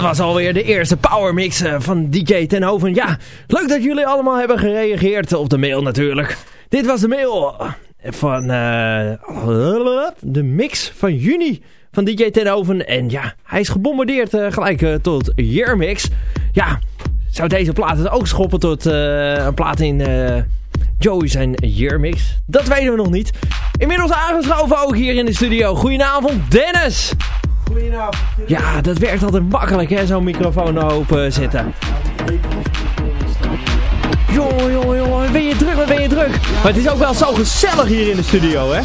Dat was alweer de eerste Power Mix eh, van DJ Tenhoven. Ja, leuk dat jullie allemaal hebben gereageerd op de mail natuurlijk. Dit was de mail van uh, de mix van juni van DJ Tenhoven. En ja, hij is gebombardeerd gelijk tot Yearmix. Ja, zou deze plaat het ook schoppen tot een plaat in Joey zijn Yearmix? Dat weten we nog niet. Inmiddels aangeschoven ook hier in de studio. Goedenavond Dennis! Ja, dat werkt altijd makkelijk hè, zo'n microfoon open zetten. Jongen, jongen, jongen, ben je druk, ben je druk? Maar het is ook wel zo gezellig hier in de studio, hè?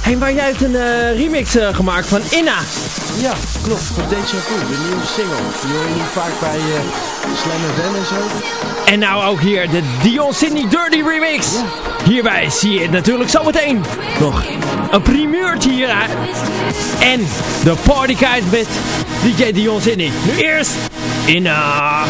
Hey, maar jij hebt een uh, remix uh, gemaakt van Inna. Ja, klopt, van Deja Vu, de nieuwe single. Die hoor je niet vaak bij uh, Slam FM en zo. En nou ook hier de Dion Sydney Dirty remix. Ja. Hierbij zie je het natuurlijk zometeen nog een primeurtje hier. En de partykite met DJ Dion Sydney. Nu eerst Inna.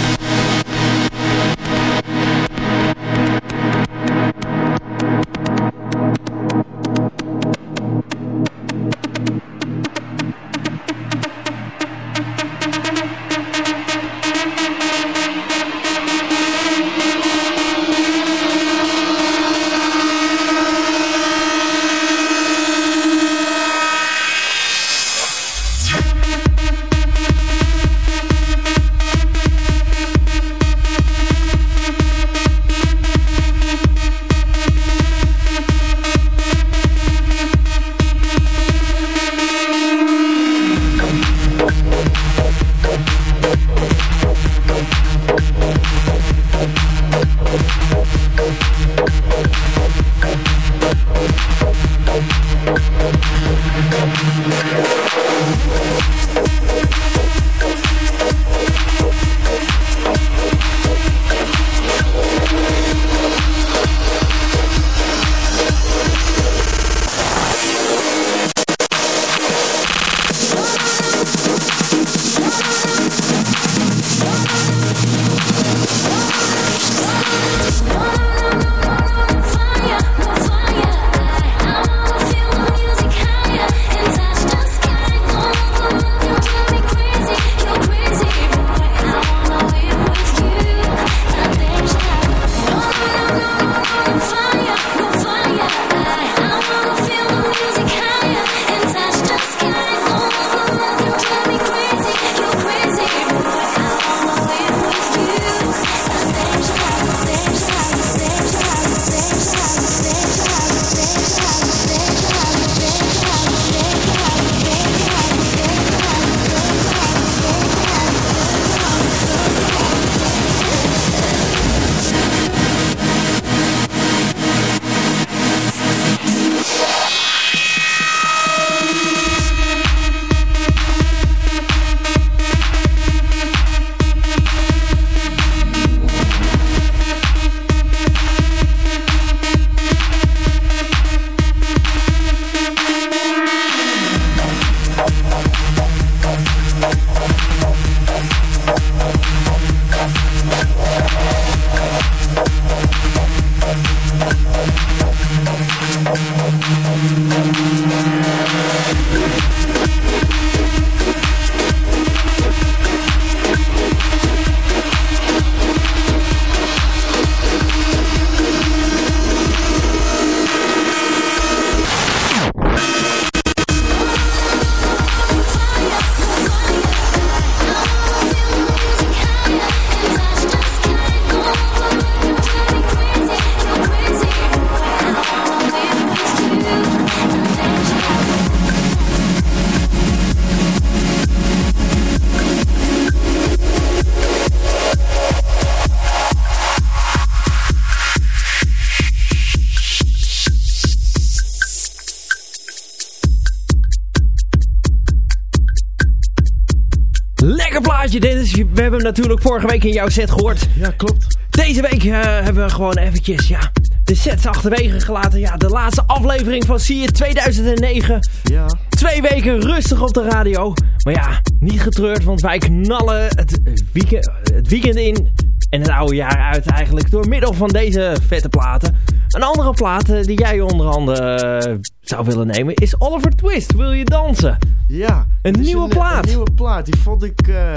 We hebben hem natuurlijk vorige week in jouw set gehoord. Ja, klopt. Deze week uh, hebben we gewoon eventjes, ja, de sets achterwege gelaten. Ja, de laatste aflevering van It 2009. Ja. Twee weken rustig op de radio. Maar ja, niet getreurd, want wij knallen het weekend, het weekend in en het oude jaar uit eigenlijk door middel van deze vette platen. Een andere plaat eh, die jij onder andere eh, zou willen nemen is Oliver Twist. Wil je dansen? Ja. Een nieuwe een, plaat. Een nieuwe plaat. Die vond ik eh,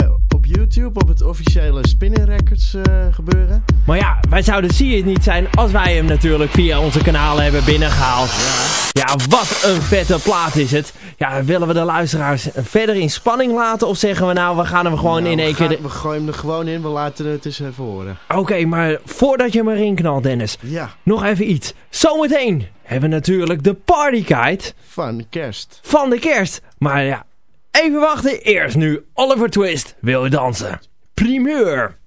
YouTube, op het officiële Spinning Records eh, gebeuren. Maar ja, wij zouden zie het niet zijn als wij hem natuurlijk via onze kanalen hebben binnengehaald. Ja, wat een vette plaat is het. Ja, willen we de luisteraars verder in spanning laten of zeggen we nou, we gaan hem gewoon Nou, in één keer... de- We gooien hem er gewoon in, we laten het eens even horen. Oké, maar voordat je hem erin knalt Dennis, Ja, nog even iets. Zometeen hebben we natuurlijk de partyguide van kerst. van de kerst. Maar ja, even wachten. Eerst nu Oliver Twist. Wil je dansen? Primeur.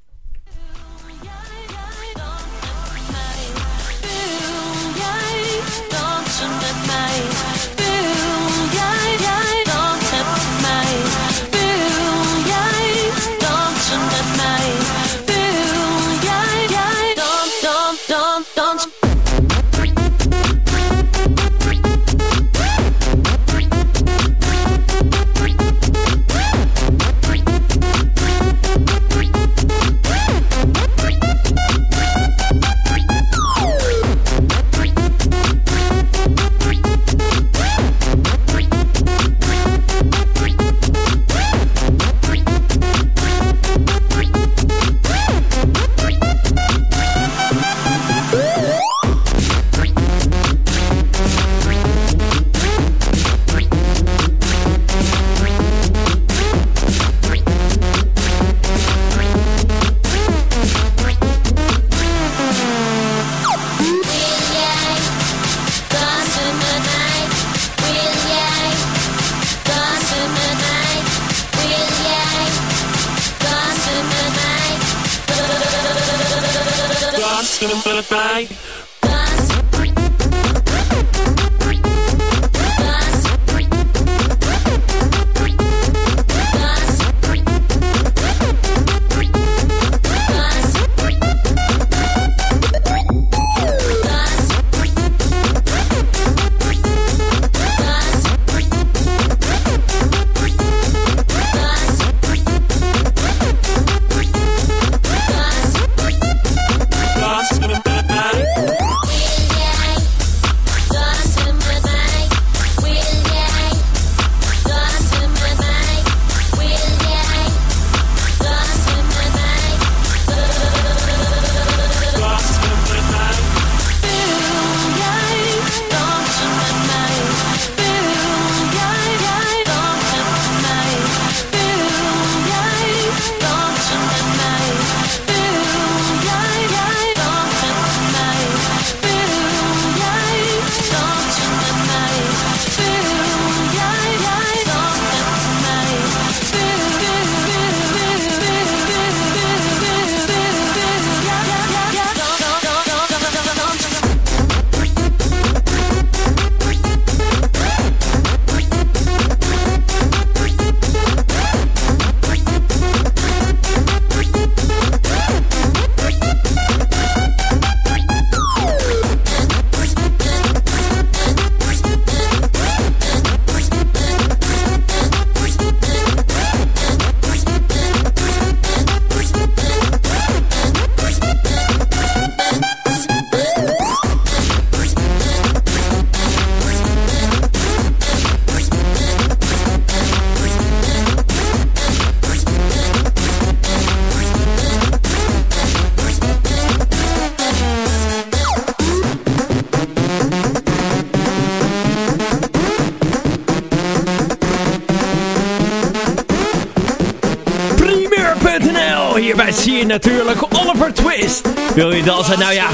Wil je dansen? Nou ja.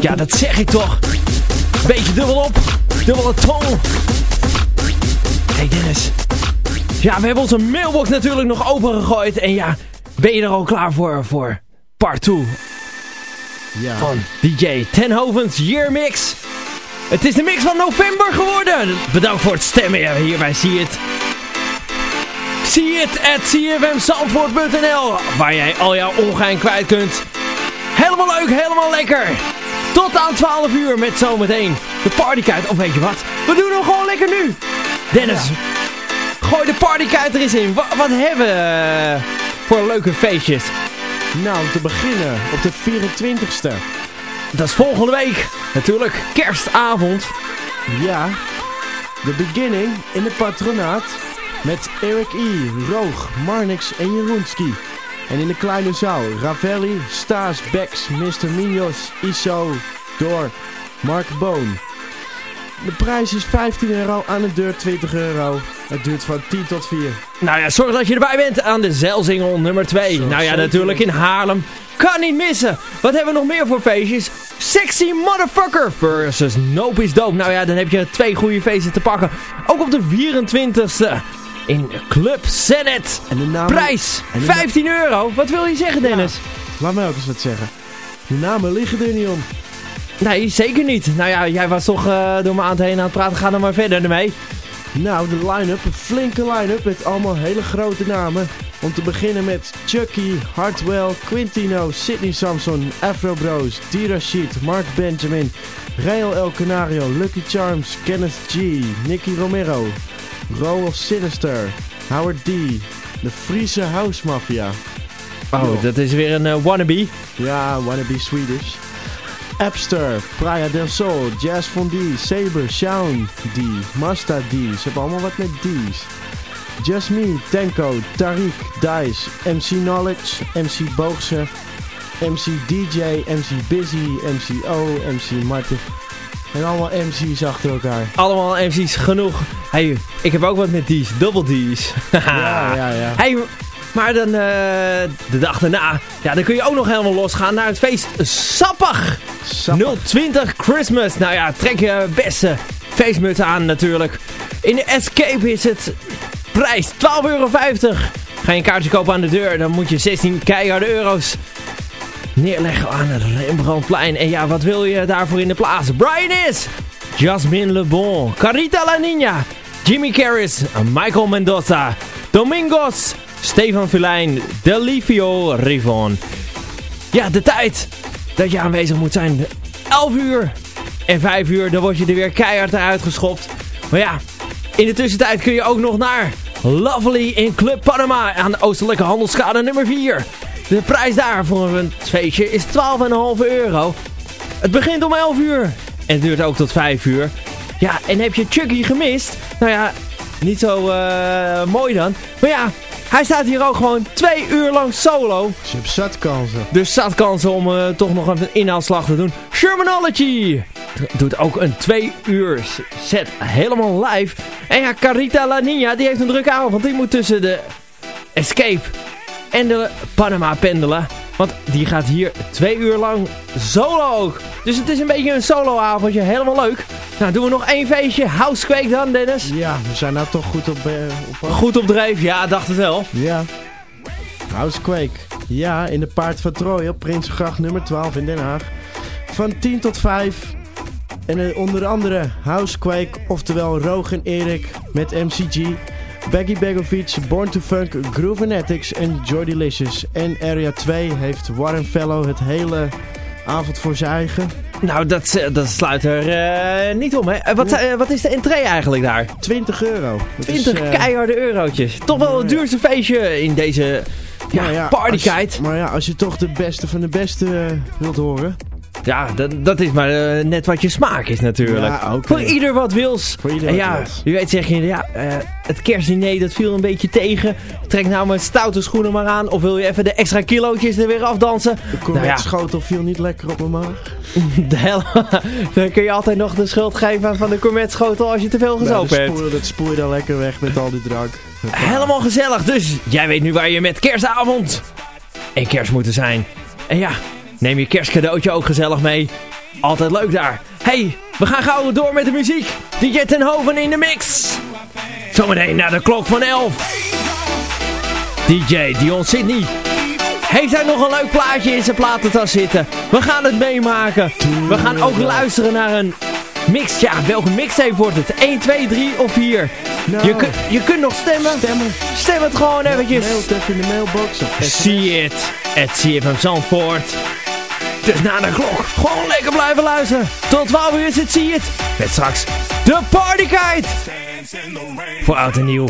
Ja, dat zeg ik toch. Beetje dubbel op. Dubbele tong. Hey Dennis. Ja, we hebben onze mailbox natuurlijk nog opengegooid. En ja, ben je er al klaar voor, voor part 2 Ja. van DJ Tenhovens Year Mix. Het is de mix van november geworden. Bedankt voor het stemmen. Ja, hierbij zie je het. Zie het at cfmzandvoort.nl Waar jij al jouw ongein kwijt kunt. Helemaal leuk, helemaal lekker. Tot aan 12 uur met zometeen de partykite. Of weet je wat? We doen hem gewoon lekker nu. Dennis, gooi de partykite er eens in. Wa- wat hebben we voor leuke feestjes? Nou, om te beginnen, op de 24ste dat is volgende week. Natuurlijk, kerstavond. Ja, The Beginning in de patronaat met Eric E., Roog, Marnix en Jeroenski. En in de kleine zaal Ravelli, Staes, Bex, Mr. Minos, Iso, Door, Mark Boon. De prijs is 15 euro, aan de deur 20 euro. Het duurt van 10 tot 4. Nou ja, zorg dat je erbij bent aan de Zeilsingel nummer 2. Nou ja, natuurlijk in Haarlem. Kan niet missen. Wat hebben we nog meer voor feestjes? Sexy Motherfucker versus Nope is Dope. Nou ja, dan heb je twee goede feesten te pakken. Ook op de 24ste in Club Senate. En de naam... Prijs En de- 15 euro. Wat wil je zeggen, Dennis? Laat mij ook eens wat zeggen. De namen liggen er niet om. Nee, zeker niet. Nou ja, jij was toch eh, door mijn aan heen aan het praten. Ga dan maar verder ermee. Nou, de line-up, een flinke line-up met allemaal hele grote namen. Om te beginnen met Chucky, Hartwell, Quintino, Sidney Samson, Afro Bros, D-Rashid, Mark Benjamin, Rael El Canario, Lucky Charms, Kenneth G, Nicky Romero, Roel Sinister, Howard D, de Friese House Mafia. Oh, dat is weer een eh, wannabe. Ja, wannabe Swedish. Appster, Praia del Sol, Jazz von D, Saber, Shaun D, Masta D. Ze hebben allemaal wat met D's. Just Me, Tenko, Tariq, Dice, MC Knowledge, MC Boogse, MC DJ, MC Busy, MC O, MC Martin. En allemaal MC's achter elkaar. Allemaal MC's genoeg. Hey, ik heb ook wat met D's. Double D's. Ja, ja, ja. Hey, maar dan eh, de dag daarna, ja, dan kun je ook nog helemaal losgaan naar het feest Sappig. Sappig. 020 Christmas. Nou ja, trek je beste feestmuts aan natuurlijk. In de Escape is het prijs 12,50 euro. Ga je een kaartje kopen aan de deur, dan moet je 16 keiharde euro's neerleggen aan het Rembrandtplein. En ja, wat wil je daarvoor in de plaats? Brian is, Jasmine Le Bon, Carita La Nina, Jimmy Carris, Michael Mendoza, Domingos, Stefan Filijn, Delivio Rivon. Ja, de tijd dat je aanwezig moet zijn. 11 uur en 5 uur, dan word je er weer keihard eruit geschopt. Maar ja, in de tussentijd kun je ook nog naar Lovely in Club Panama aan de Oostelijke Handelskade nummer 4. De prijs daar voor een feestje is 12,5 euro. Het begint om 11 uur en het duurt ook tot 5 uur. Ja, en heb je Chucky gemist? Nou ja, niet zo eh, mooi dan. Maar ja, hij staat hier ook gewoon 2 uur lang solo. Je hebt zat kansen. Dus staat kansen om eh, toch nog even een inhaalslag te doen. Shermanology doet ook een 2 uur set helemaal live. En ja, Carita La Nina die heeft een drukke avond. Want die moet tussen de Escape en de Panama pendelen. Want die gaat hier 2 uur lang solo ook. Dus het is een beetje een solo avondje. Helemaal leuk. Nou, doen we nog één feestje. Housequake dan, Dennis. Ja, we zijn nou toch goed op... eh, op Goed op dreef. Ja, dacht het wel. Ja. Housequake. Ja, in de Paard van Troje op Prinsengracht nummer 12 in Den Haag. Van 10 tot 5. En eh, onder andere Housequake, oftewel Roog en Erik met MCG. Baggy Begovic, Born to Funk, Groovenetics en Jordy Licious. En Area 2 heeft Warren Fellow het hele avond voor zijn eigen. Nou, dat, eh, dat sluit er eh, niet om, hè. Eh, Wat, wat is de entree eigenlijk daar? 20 euro. Dat 20 is, eh, keiharde eurotjes. Toch wel het duurste feestje in deze ja, maar ja, partykite. als- Maar ja, als je toch de beste van de beste wilt horen. Ja, dat, dat is maar eh, net wat je smaak is natuurlijk. Ja. Voor ieder wat wils. Voor ieder en ja, je weet zeg je, ja, eh, het kerstdiner dat viel een beetje tegen. Trek nou mijn stoute schoenen maar aan. Of wil je even de extra kilootjes er weer afdansen? De Nou corvette ja, schotel viel niet lekker op mijn maag. de hel, dan kun je altijd nog de schuld geven van de gourmetschotel als je te veel Nou, gezopen hebt. dat je dan lekker weg met al die drank. Helemaal gezellig, dus jij weet nu waar je met kerstavond en kerst moeten zijn. En ja, neem je kerstcadeautje ook gezellig mee. Altijd leuk daar. hey, we gaan gauw door met de muziek. DJ Tenhoven in de mix. Zometeen naar de klok van 11. DJ Dion Sydney. Heeft hij nog een leuk plaatje in zijn platentas zitten? We gaan het meemaken. We gaan ook luisteren naar een mix. Ja, welke mixtape wordt het? 1, 2, 3 of 4? Nou, je, kun- je kunt nog stemmen. Stemmen. Stem het gewoon eventjes. Mail in de mailbox. See it at CFM Zandvoort. Dus na de klok, gewoon lekker blijven luisteren. Tot 12 uur is het See it. Met straks de Partykite. Voor oud en nieuw.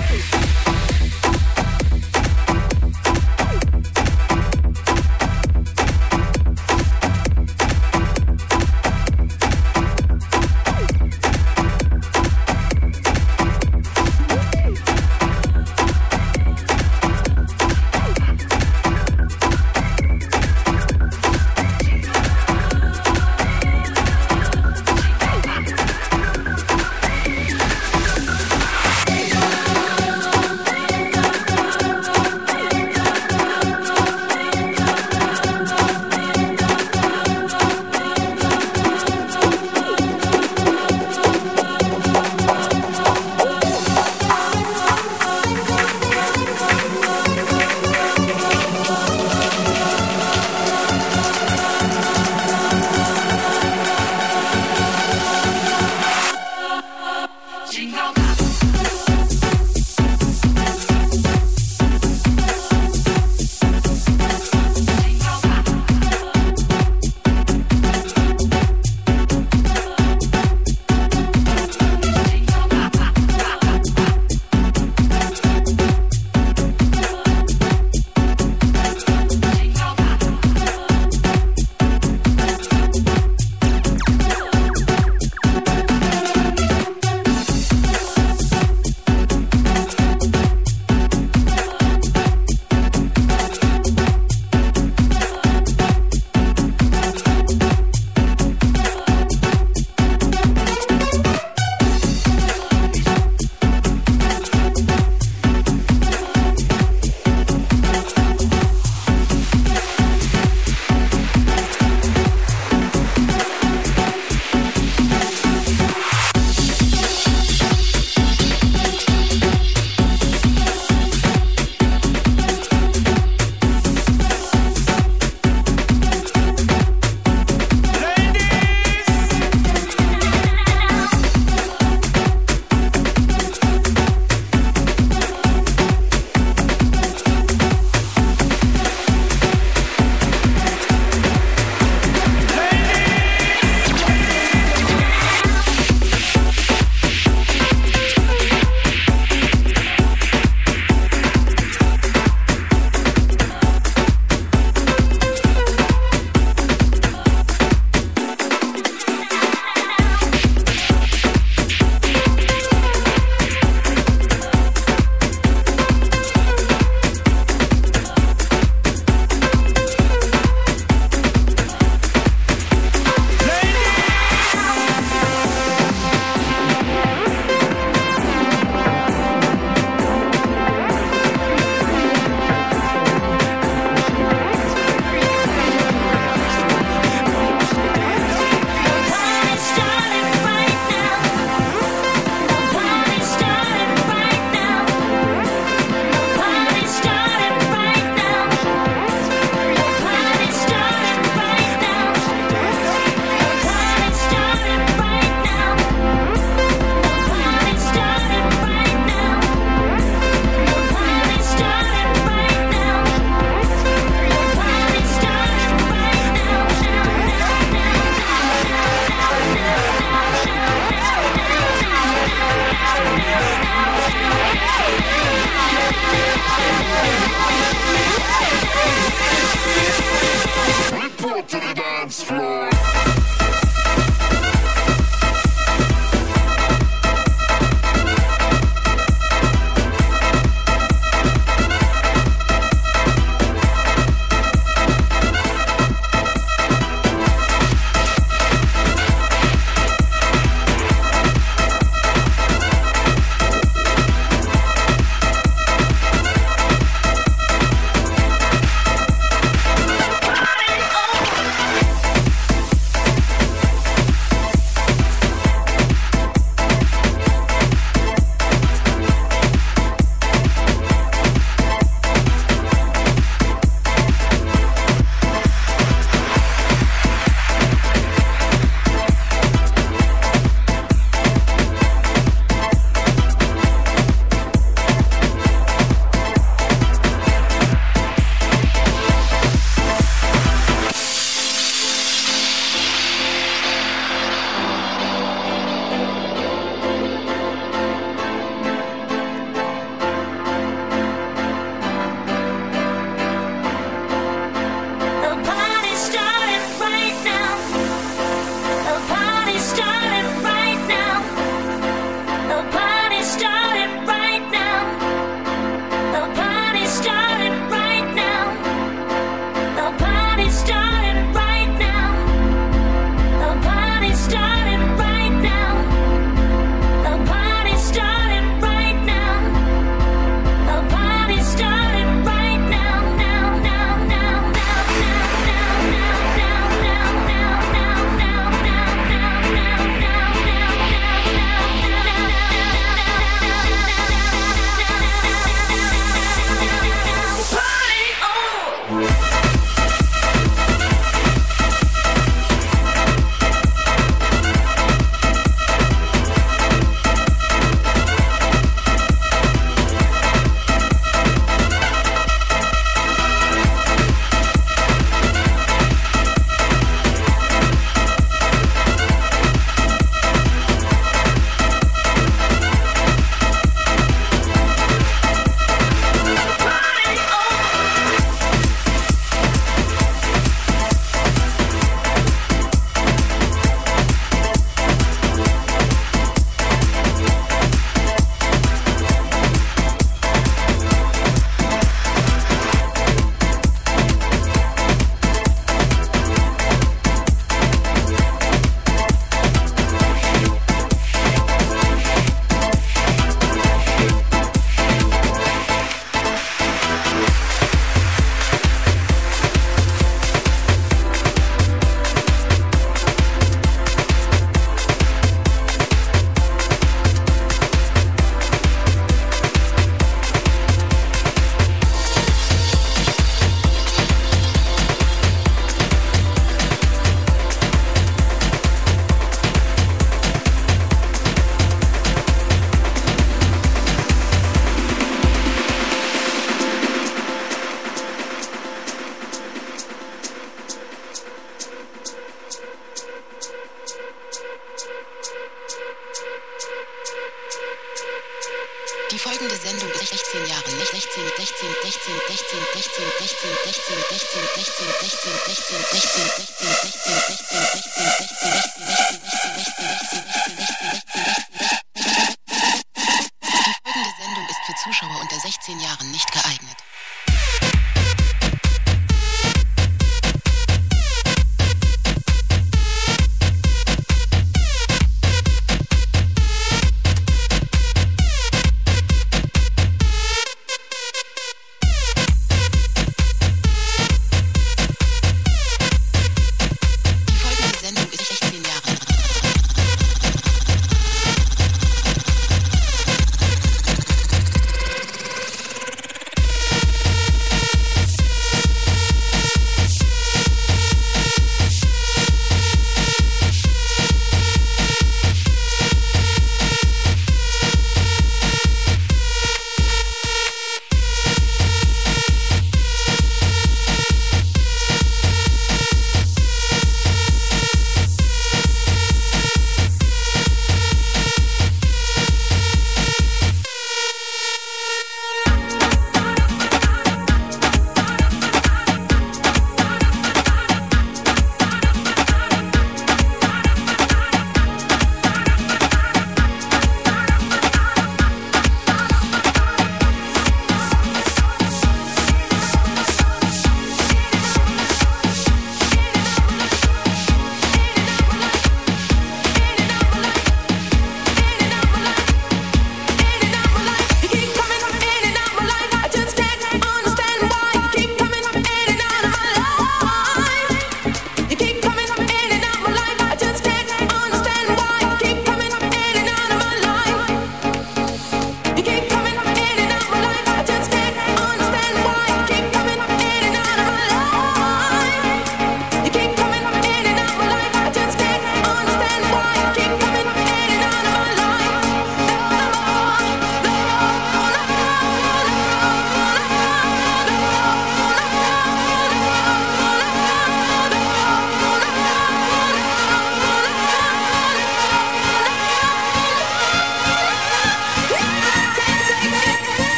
dance floor.